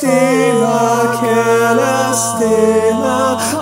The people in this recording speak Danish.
cara mia, addio.